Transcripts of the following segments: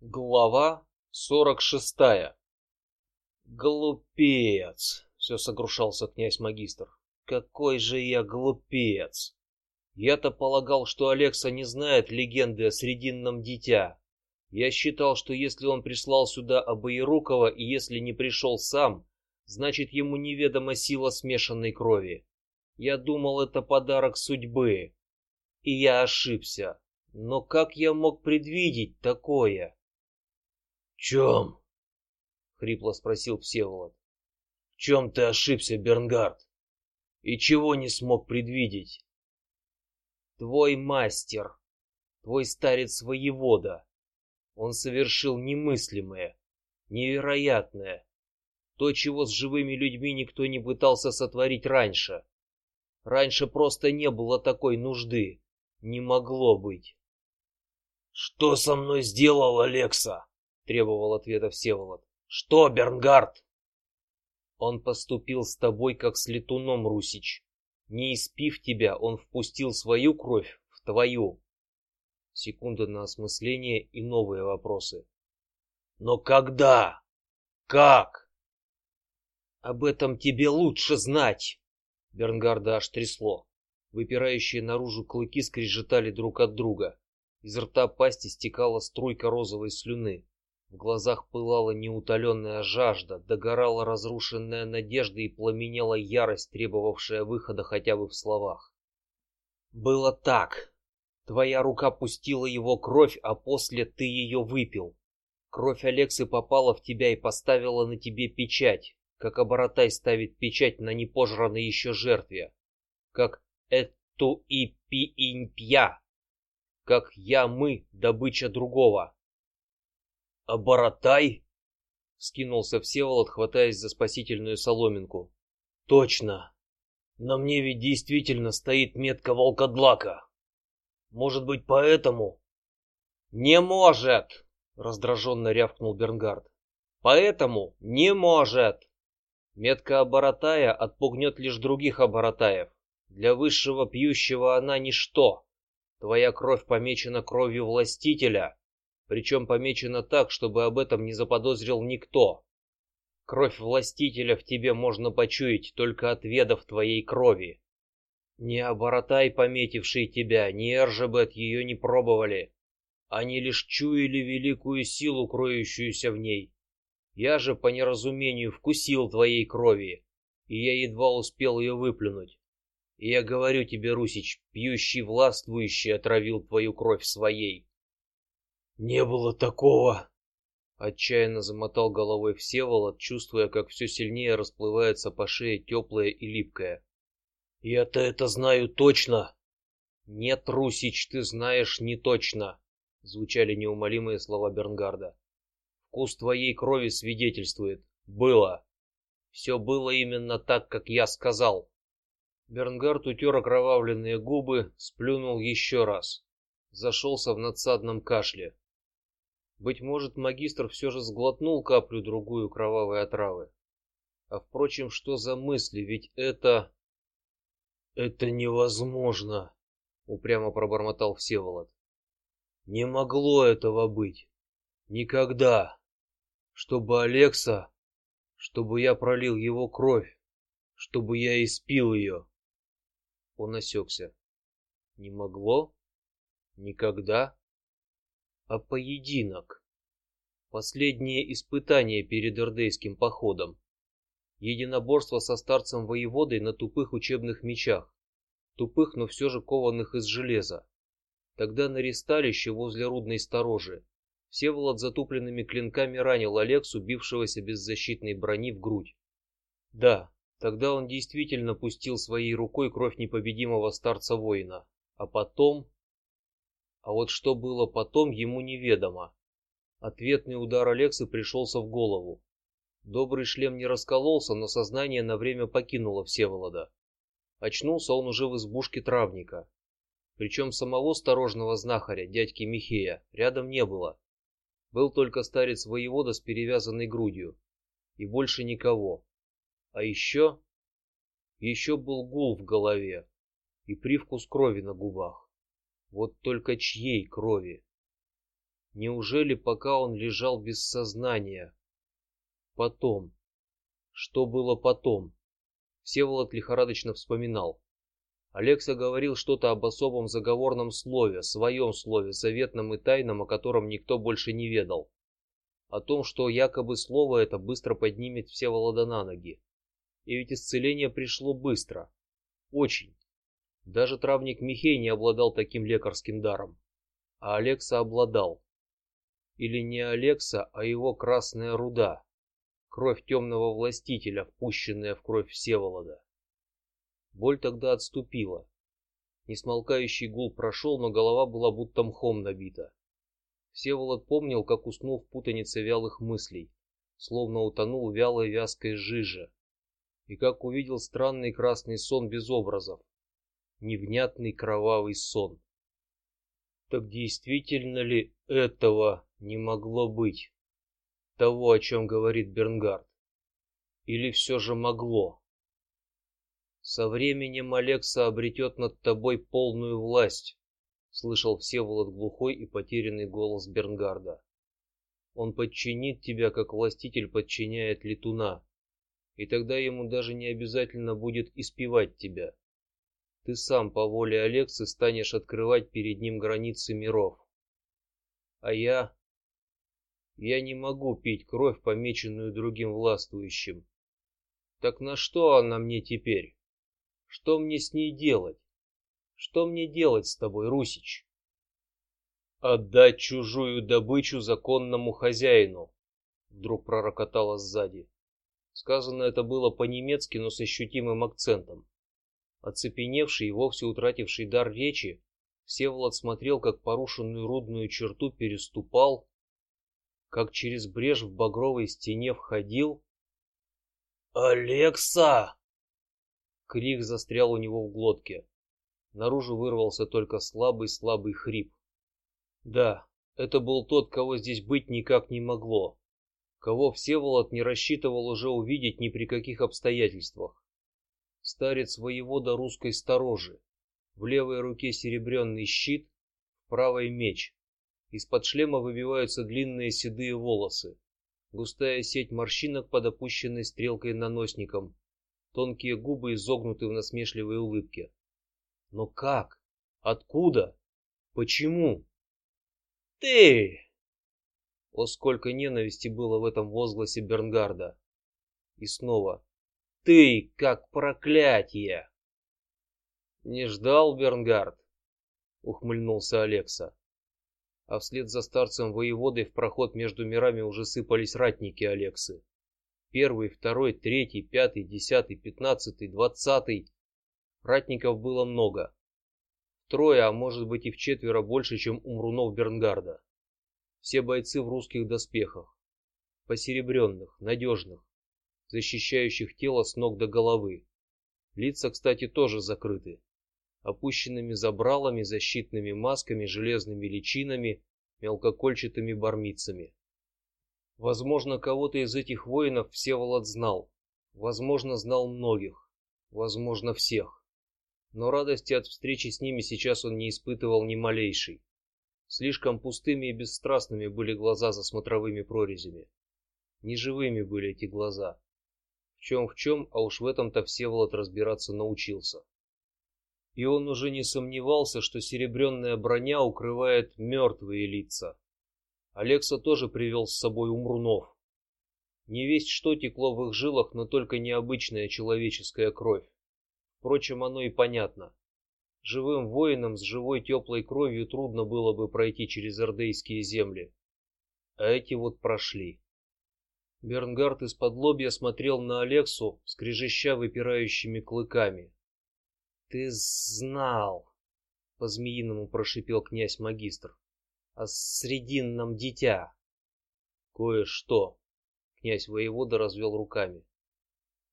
Глава сорок шестая. Глупец! Все сокрушался князь магистр. Какой же я глупец! Я-то полагал, что Алекса не знает легенды о срединном дитя. Я считал, что если он прислал сюда Абаирукова и если не пришел сам, значит ему неведома сила смешанной крови. Я думал, это подарок судьбы, и я ошибся. Но как я мог предвидеть такое? Чем? хрипло спросил Всеволод. В чем ты ошибся, Бернгард? И чего не смог предвидеть? Твой мастер, твой старец воевода, он совершил немыслимое, невероятное, то, чего с живыми людьми никто не пытался сотворить раньше. Раньше просто не было такой нужды, не могло быть. Что со мной сделал Алекса? Требовал ответа Всеволод. Что, Бернгард? Он поступил с тобой как с летуном, Русич. Не испив тебя, он впустил свою кровь в твою. Секунда на осмысление и новые вопросы. Но когда? Как? Об этом тебе лучше знать. Бернгарда аж трясло. Выпирающие наружу клыки скрежетали друг от друга. Из рта пасти стекала струйка розовой слюны. В глазах пылала неутоленная жажда, догорала разрушенная надежда и пламенела ярость, требовавшая выхода хотя бы в словах. Было так. Твоя рука пустила его кровь, а после ты ее выпил. Кровь Алексы попала в тебя и поставила на тебе печать, как оборотай ставит печать на непожранной еще жертве, как эту и пиинпья, как я мы добыча другого. А Боротай? Скинулся Всеволод, хватаясь за спасительную соломинку. Точно. На мне ведь действительно стоит метка волкодлака. Может быть, поэтому? Не может! Раздраженно рявкнул Бернгард. Поэтому не может. Метка оборотая отпугнет лишь других оборотаев. Для высшего пьющего она ничто. Твоя кровь помечена кровью властителя, причем помечено так, чтобы об этом не заподозрил никто. Кровь властителя в тебе можно почуять только отведав твоей крови. Ни оборотай, пометивший тебя, ни Эржебет ее не пробовали. Они лишь чуяли великую силу, кроющуюся в ней. Я же по неразумению вкусил твоей крови, и я едва успел ее выплюнуть. И я говорю тебе, Русич, пьющий властвующий отравил твою кровь своей. Не было такого. Отчаянно замотал головой Всеволод, чувствуя, как все сильнее расплывается по шее теплое и липкое. Я-то это знаю точно. Нет, Русич, ты знаешь не точно. Звучали неумолимые слова Бернгарда. Вкус твоей крови свидетельствует. Было. Все было именно так, как я сказал. Бернгард утер окровавленные губы, сплюнул еще раз, зашелся в надсадном кашле. Быть может, магистр все же сглотнул каплю другую кровавой отравы. А впрочем, что за мысли? Ведь это это невозможно, упрямо пробормотал Всеволод. Не могло этого быть. Никогда. Чтобы Алекса, чтобы я пролил его кровь, чтобы я испил ее. Он осекся. Не могло? Никогда? А поединок. Последнее испытание перед Ирдейским походом. Единоборство со старцем воеводой на тупых учебных мечах, тупых, но все же кованых из железа. Тогда на ристалище возле рудной сторожи Всеволод затупленными клинками ранил Алексу, бившегося без защитной брони, в грудь. Да, тогда он действительно пустил своей рукой кровь непобедимого старца воина, а потом а вот что было потом, ему неведомо. Ответный удар Алексы пришелся в голову. Добрый шлем не раскололся, но сознание на время покинуло Всеволода. Очнулся он уже в избушке травника. Причем самого осторожного знахаря, дядьки Михея, рядом не было. Был только старец воевода с перевязанной грудью, и больше никого. А еще, еще был гул в голове и привкус крови на губах. Вот только чьей крови? Неужели пока он лежал без сознания? Потом, что было потом? Всеволод лихорадочно вспоминал. Алекса говорил что-то об особом заговорном слове, своем слове, заветном и тайном, о котором никто больше не ведал. О том, что якобы слово это быстро поднимет Всеволода на ноги. И ведь исцеление пришло быстро, очень. Даже травник Михей не обладал таким лекарским даром, а Алекса обладал. Или не Алекса, а его красная руда, кровь темного властителя, впущенная в кровь Всеволода. Боль тогда отступила. Несмолкающий гул прошел, но голова была будто мхом набита. Всеволод помнил, как уснул в путанице вялых мыслей, словно утонул в вялой вязкой жиже, и как увидел странный красный сон без образов, невнятный кровавый сон. Так действительно ли этого не могло быть? Того, о чем говорит Бернгард, или все же могло? Со временем Алекса обретет над тобой полную власть, слышал Всеволод глухой и потерянный голос Бернгарда. Он подчинит тебя, как властитель подчиняет летуна, и тогда ему даже не обязательно будет испевать тебя. Ты сам по воле Алексы станешь открывать перед ним границы миров. А я, я не могу пить кровь, помеченную другим властвующим. Так на что она мне теперь? Что мне с ней делать? Что мне делать с тобой, Русич? Отдать чужую добычу законному хозяину. Вдруг пророкотало сзади. Сказано это было по-немецки, но с ощутимым акцентом. Оцепеневший и вовсе утративший дар речи, Всеволод смотрел, как порушенную рудную черту переступал, как через брешь в багровой стене входил. Алекса! Крик застрял у него в глотке. Наружу вырвался только слабый-слабый хрип. Да, это был тот, кого здесь быть никак не могло, кого Всеволод не рассчитывал уже увидеть ни при каких обстоятельствах. Старец воевода русской сторожи, в левой руке серебряный щит, в правой меч. Из-под шлема выбиваются длинные седые волосы, густая сеть морщинок под опущенной стрелкой наносником Тонкие губы изогнуты в насмешливой улыбке. Но как? Откуда? Почему? Ты! О, сколько ненависти было в этом возгласе Бернгарда! И снова: ты, как проклятие! Не ждал Бернгард? Ухмыльнулся Алекса. А вслед за старцем воеводой в проход между мирами уже сыпались ратники Алексы. Первый, второй, третий, пятый, десятый, пятнадцатый, двадцатый. Ратников было много. Трое, а может быть и в четверо больше, чем у Мрунов Бернгарда. Все бойцы в русских доспехах, посеребренных, надежных, защищающих тело с ног до головы. Лица, кстати, тоже закрыты, опущенными забралами, защитными масками, железными личинами, мелкокольчатыми бармицами. Возможно, кого-то из этих воинов Всеволод знал, возможно, знал многих, возможно, всех. Но радости от встречи с ними сейчас он не испытывал ни малейшей. Слишком пустыми и бесстрастными были глаза за смотровыми прорезями. Неживыми были эти глаза. В чем в чем, а уж в этом-то Всеволод разбираться научился. И он уже не сомневался, что серебряная броня укрывает мертвые лица, Алекса тоже привел с собой умрунов. Не весть что текло в их жилах, но только необычная человеческая кровь. Впрочем, оно и понятно. Живым воинам с живой теплой кровью трудно было бы пройти через ордейские земли, а эти вот прошли. Бернгард из-под лобья смотрел на Алексу, скрежеща выпирающими клыками. Ты знал, по-змеиному прошипел князь магистр о срединном дитя. Кое-что. Князь воевода развел руками.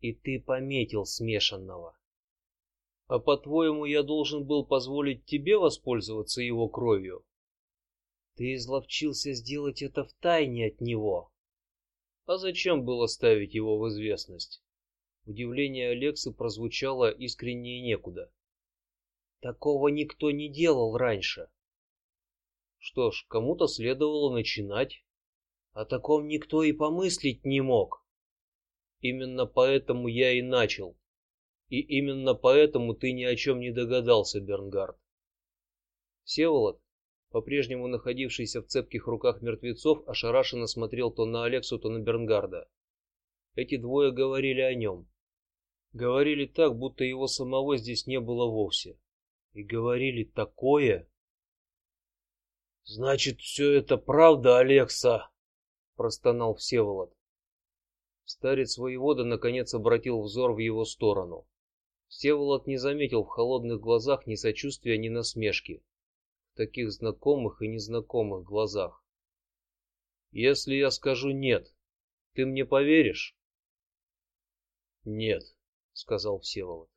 И ты пометил смешанного. А по-твоему, я должен был позволить тебе воспользоваться его кровью? Ты изловчился сделать это в тайне от него. А зачем было ставить его в известность? Удивление Алекса прозвучало искренне некуда. Такого никто не делал раньше. Что ж, кому-то следовало начинать. О таком никто и помыслить не мог. Именно поэтому я и начал. И именно поэтому ты ни о чем не догадался, Бернгард. Всеволод, по-прежнему находившийся в цепких руках мертвецов, ошарашенно смотрел то на Алексу, то на Бернгарда. Эти двое говорили о нем. Говорили так, будто его самого здесь не было вовсе. И говорили такое. Значит, все это правда, Алекса, простонал Всеволод. Старец воевода наконец обратил взор в его сторону. Всеволод не заметил в холодных глазах ни сочувствия, ни насмешки, таких знакомых и незнакомых глазах. Если я скажу нет, ты мне поверишь? Нет, сказал Всеволод.